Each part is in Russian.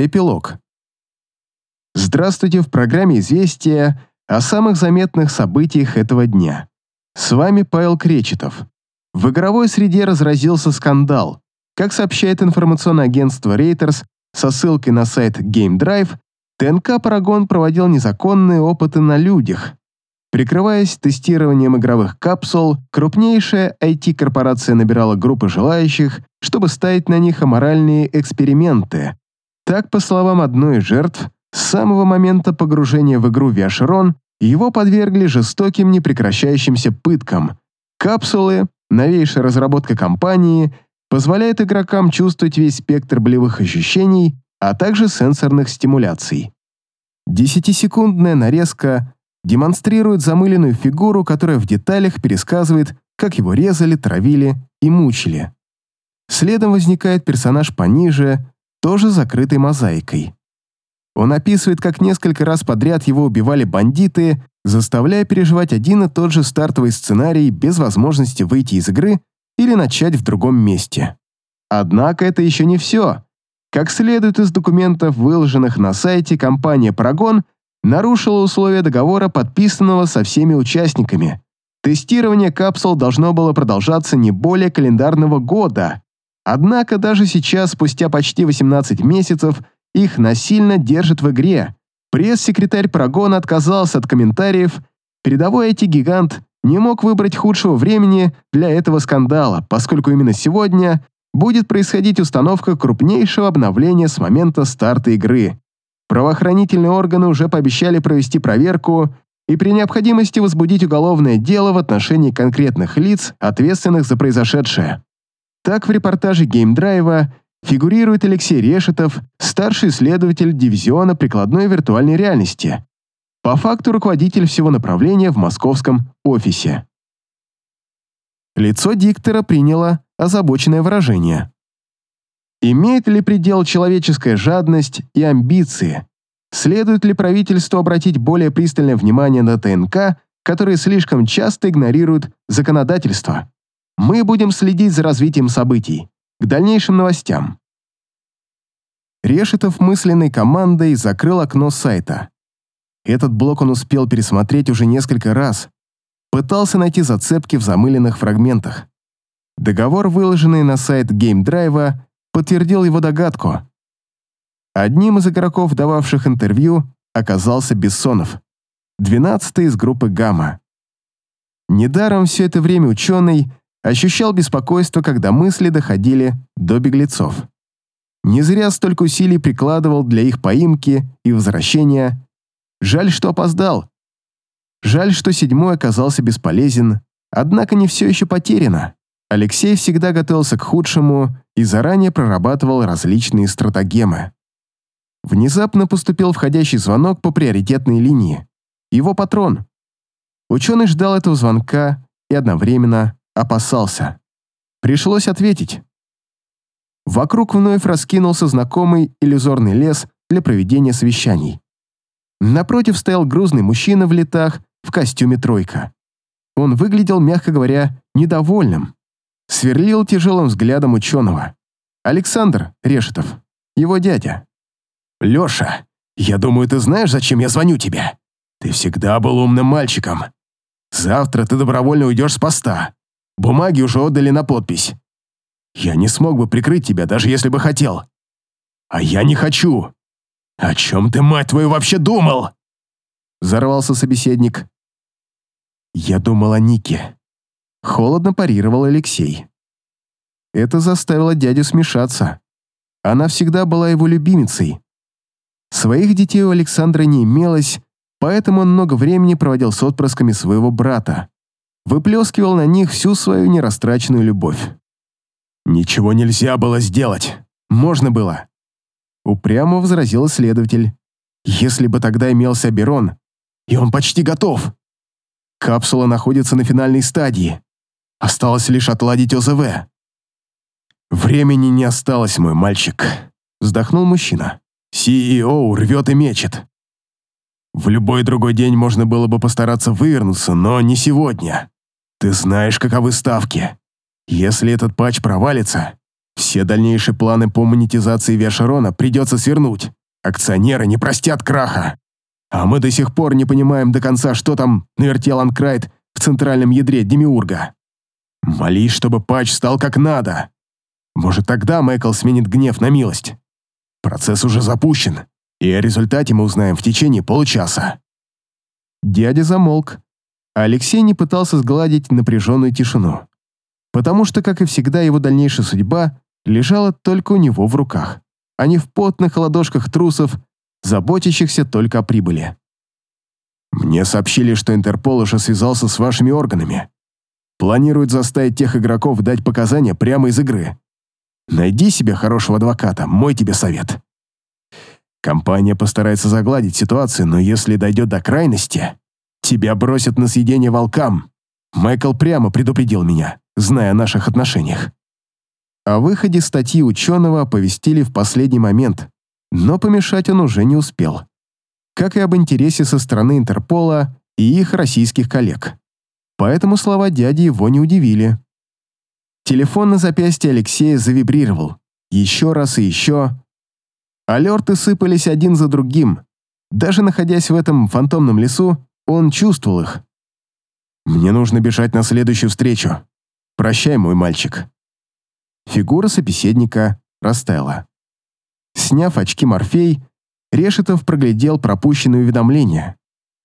Эпилог. Здравствуйте в программе «Известия» о самых заметных событиях этого дня. С вами Павел Кречетов. В игровой среде разразился скандал. Как сообщает информационное агентство Reuters со ссылкой на сайт GameDrive, ТНК «Парагон» проводил незаконные опыты на людях. Прикрываясь тестированием игровых капсул, крупнейшая IT-корпорация набирала группы желающих, чтобы ставить на них аморальные эксперименты, так, по словам одной из жертв, с самого момента погружения в игру Виашерон его подвергли жестоким непрекращающимся пыткам. Капсулы, новейшая разработка компании, позволяет игрокам чувствовать весь спектр болевых ощущений, а также сенсорных стимуляций. Десятисекундная нарезка демонстрирует замыленную фигуру, которая в деталях пересказывает, как его резали, травили и мучили. Следом возникает персонаж пониже, тоже закрытой мозаикой. Он описывает, как несколько раз подряд его убивали бандиты, заставляя переживать один и тот же стартовый сценарий без возможности выйти из игры или начать в другом месте. Однако это еще не все. Как следует из документов, выложенных на сайте, компания Paragon нарушила условия договора, подписанного со всеми участниками. Тестирование капсул должно было продолжаться не более календарного года, Однако даже сейчас, спустя почти 18 месяцев, их насильно держат в игре. Пресс-секретарь Прогона отказался от комментариев. Передовой IT-гигант не мог выбрать худшего времени для этого скандала, поскольку именно сегодня будет происходить установка крупнейшего обновления с момента старта игры. Правоохранительные органы уже пообещали провести проверку и при необходимости возбудить уголовное дело в отношении конкретных лиц, ответственных за произошедшее. Так в репортаже геймдрайва фигурирует Алексей Решетов, старший исследователь дивизиона прикладной виртуальной реальности, по факту руководитель всего направления в московском офисе. Лицо диктора приняло озабоченное выражение. Имеет ли предел человеческая жадность и амбиции? Следует ли правительству обратить более пристальное внимание на ТНК, которые слишком часто игнорируют законодательство? Мы будем следить за развитием событий. К дальнейшим новостям. Решетов мысленной командой закрыл окно сайта. Этот блок он успел пересмотреть уже несколько раз. Пытался найти зацепки в замыленных фрагментах. Договор, выложенный на сайт геймдрайва, подтвердил его догадку. Одним из игроков, дававших интервью, оказался Бессонов, двенадцатый из группы «Гамма». Недаром все это время ученый ощущал беспокойство, когда мысли доходили до беглецов. Не зря столько усилий прикладывал для их поимки и возвращения. Жаль, что опоздал. Жаль, что седьмой оказался бесполезен, однако не все еще потеряно. Алексей всегда готовился к худшему и заранее прорабатывал различные стратагемы. Внезапно поступил входящий звонок по приоритетной линии. Его патрон. Ученый ждал этого звонка и одновременно опасался. Пришлось ответить. Вокруг вновь раскинулся знакомый иллюзорный лес для проведения совещаний. Напротив стоял грузный мужчина в летах в костюме тройка. Он выглядел, мягко говоря, недовольным. Сверлил тяжелым взглядом ученого. Александр Решетов, его дядя. «Леша, я думаю, ты знаешь, зачем я звоню тебе? Ты всегда был умным мальчиком. Завтра ты добровольно уйдешь с поста. Бумаги уже отдали на подпись. Я не смог бы прикрыть тебя, даже если бы хотел. А я не хочу. О чем ты, мать твою, вообще думал? Взорвался собеседник. Я думал о Нике. Холодно парировал Алексей. Это заставило дядю смешаться. Она всегда была его любимицей. Своих детей у Александра не имелось, поэтому он много времени проводил с отпрысками своего брата выплескивал на них всю свою нерастраченную любовь. «Ничего нельзя было сделать. Можно было». Упрямо возразил следователь. «Если бы тогда имелся Берон, и он почти готов. Капсула находится на финальной стадии. Осталось лишь отладить ОЗВ». «Времени не осталось, мой мальчик», — вздохнул мужчина. «CEO рвет и мечет. В любой другой день можно было бы постараться вывернуться, но не сегодня. Ты знаешь, каковы ставки. Если этот патч провалится, Все дальнейшие планы по монетизации Виашерона придется свернуть. Акционеры не простят краха. А мы до сих пор не понимаем до конца, что там навертел Анкрайт в центральном ядре Демиурга. Молись, чтобы патч стал как надо. Может, тогда Майкл сменит гнев на милость. Процесс уже запущен, и о результате мы узнаем в течение получаса. Дядя замолк, Алексей не пытался сгладить напряженную тишину, потому что, как и всегда, его дальнейшая судьба лежала только у него в руках, а не в потных ладошках трусов, заботящихся только о прибыли. «Мне сообщили, что Интерпол уже связался с вашими органами. Планирует заставить тех игроков дать показания прямо из игры. Найди себе хорошего адвоката, мой тебе совет». Компания постарается загладить ситуацию, но если дойдет до крайности, тебя бросят на съедение волкам. Майкл прямо предупредил меня, зная о наших отношениях. О выходе статьи ученого оповестили в последний момент, но помешать он уже не успел. Как и об интересе со стороны Интерпола и их российских коллег. Поэтому слова дяди его не удивили. Телефон на запястье Алексея завибрировал. Еще раз и еще, Алерты сыпались один за другим. Даже находясь в этом фантомном лесу, он чувствовал их. «Мне нужно бежать на следующую встречу. Прощай, мой мальчик». Фигура собеседника растаяла. Сняв очки Морфей, Решетов проглядел пропущенные уведомления.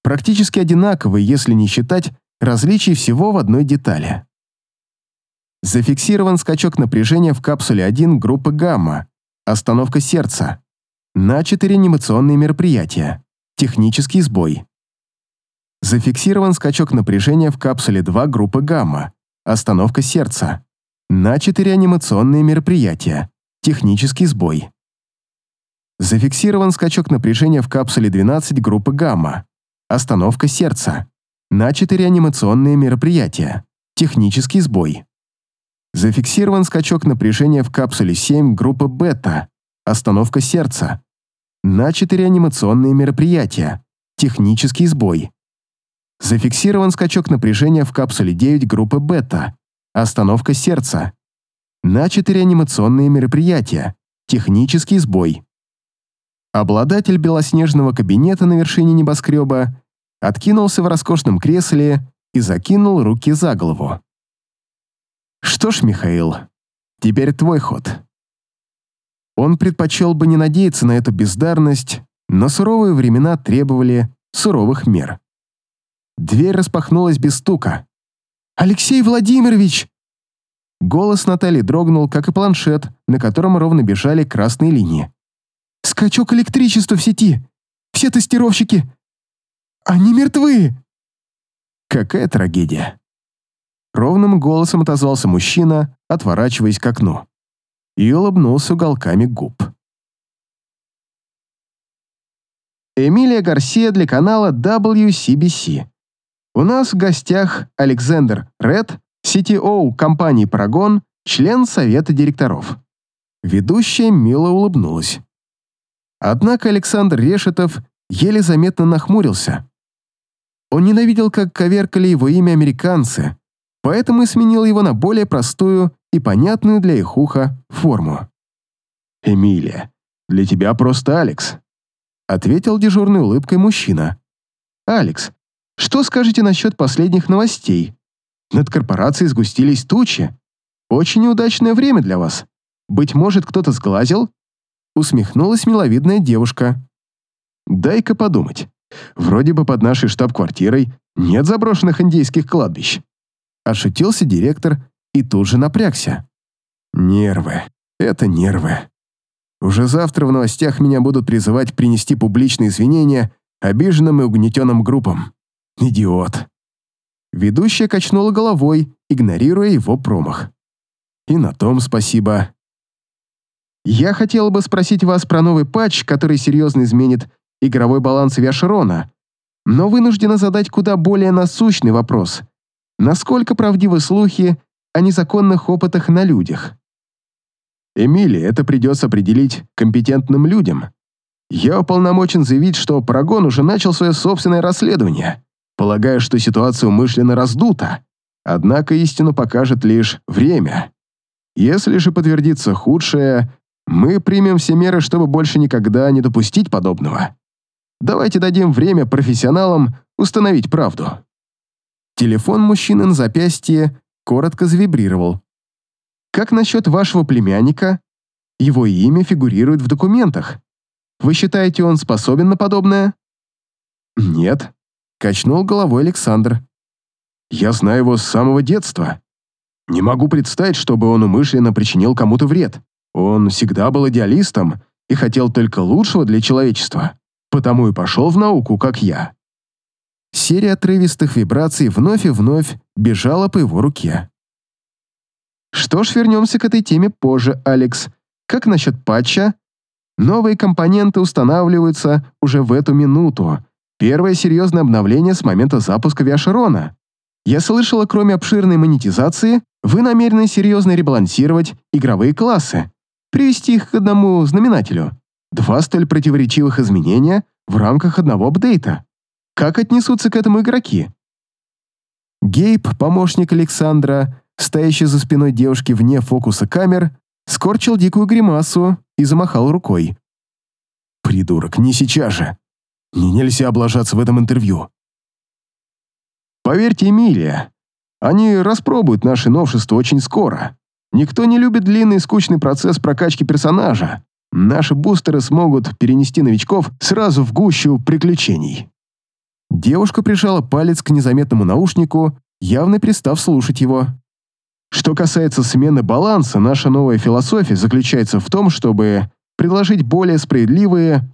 Практически одинаковые, если не считать различий всего в одной детали. Зафиксирован скачок напряжения в капсуле 1 группы гамма, остановка сердца, на 4 анимационные мероприятия. Технический сбой. Зафиксирован скачок напряжения в капсуле 2 группы гамма. Остановка сердца. На 4 анимационные мероприятия. Технический сбой. Зафиксирован скачок напряжения в капсуле 12 группы гамма. Остановка сердца. На 4 анимационные мероприятия. Технический сбой. Зафиксирован скачок напряжения в капсуле 7 группы бета. Остановка сердца. На 4 анимационные мероприятия. Технический сбой. Зафиксирован скачок напряжения в капсуле 9 группы бета. Остановка сердца. На 4 анимационные мероприятия. Технический сбой. Обладатель белоснежного кабинета на вершине небоскреба откинулся в роскошном кресле и закинул руки за голову. «Что ж, Михаил, теперь твой ход». Он предпочел бы не надеяться на эту бездарность, но суровые времена требовали суровых мер. Дверь распахнулась без стука. «Алексей Владимирович!» Голос Натальи дрогнул, как и планшет, на котором ровно бежали красные линии. «Скачок электричества в сети! Все тестировщики! Они мертвы!» Какая трагедия! Ровным голосом отозвался мужчина, отворачиваясь к окну и улыбнулся уголками губ. Эмилия Гарсия для канала WCBC. У нас в гостях Александр Ред, CTO компании Парагон, член совета директоров. Ведущая мило улыбнулась. Однако Александр Решетов еле заметно нахмурился. Он ненавидел, как коверкали его имя американцы, поэтому и сменил его на более простую и понятную для их уха форму. «Эмилия, для тебя просто Алекс», — ответил дежурной улыбкой мужчина. «Алекс, что скажете насчет последних новостей? Над корпорацией сгустились тучи. Очень неудачное время для вас. Быть может, кто-то сглазил?» Усмехнулась миловидная девушка. «Дай-ка подумать. Вроде бы под нашей штаб-квартирой нет заброшенных индейских кладбищ». Ошутился директор и тут же напрягся. Нервы. Это нервы. Уже завтра в новостях меня будут призывать принести публичные извинения обиженным и угнетенным группам. Идиот. Ведущая качнула головой, игнорируя его промах. И на том спасибо. Я хотела бы спросить вас про новый патч, который серьезно изменит игровой баланс Виашерона, но вынуждена задать куда более насущный вопрос. Насколько правдивы слухи о незаконных опытах на людях. Эмили, это придется определить компетентным людям. Я уполномочен заявить, что Парагон уже начал свое собственное расследование, полагая, что ситуация умышленно раздута, однако истину покажет лишь время. Если же подтвердится худшее, мы примем все меры, чтобы больше никогда не допустить подобного. Давайте дадим время профессионалам установить правду». Телефон мужчины на запястье коротко завибрировал. «Как насчет вашего племянника? Его имя фигурирует в документах. Вы считаете, он способен на подобное?» «Нет», — качнул головой Александр. «Я знаю его с самого детства. Не могу представить, чтобы он умышленно причинил кому-то вред. Он всегда был идеалистом и хотел только лучшего для человечества, потому и пошел в науку, как я». Серия отрывистых вибраций вновь и вновь бежала по его руке. Что ж, вернемся к этой теме позже, Алекс. Как насчет патча? Новые компоненты устанавливаются уже в эту минуту. Первое серьезное обновление с момента запуска Виашерона. Я слышала, кроме обширной монетизации, вы намерены серьезно ребалансировать игровые классы, привести их к одному знаменателю. Два столь противоречивых изменения в рамках одного апдейта. Как отнесутся к этому игроки? Гейб, помощник Александра, стоящий за спиной девушки вне фокуса камер, скорчил дикую гримасу и замахал рукой. «Придурок, не сейчас же! Мне нельзя облажаться в этом интервью!» «Поверьте, Эмилия, они распробуют наши новшества очень скоро. Никто не любит длинный скучный процесс прокачки персонажа. Наши бустеры смогут перенести новичков сразу в гущу приключений». Девушка прижала палец к незаметному наушнику, явно перестав слушать его. Что касается смены баланса, наша новая философия заключается в том, чтобы предложить более справедливые...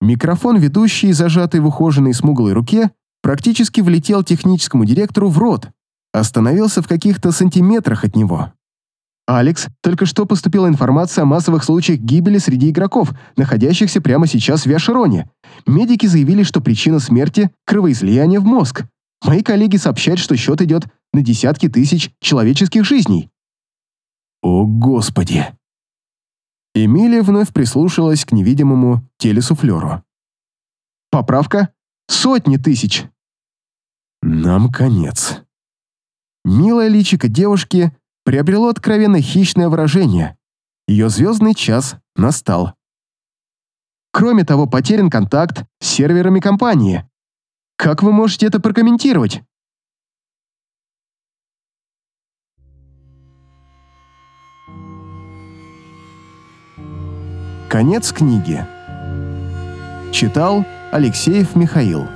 Микрофон, ведущий, зажатый в ухоженной смуглой руке, практически влетел техническому директору в рот, остановился в каких-то сантиметрах от него. «Алекс, только что поступила информация о массовых случаях гибели среди игроков, находящихся прямо сейчас в Виашероне. Медики заявили, что причина смерти – кровоизлияние в мозг. Мои коллеги сообщают, что счет идет на десятки тысяч человеческих жизней. О, Господи! Эмилия вновь прислушалась к невидимому телесуфлеру. Поправка — сотни тысяч. Нам конец. Милое личико девушки приобрело откровенно хищное выражение. Ее звездный час настал. Кроме того, потерян контакт с серверами компании. Как вы можете это прокомментировать? Конец книги. Читал Алексеев Михаил.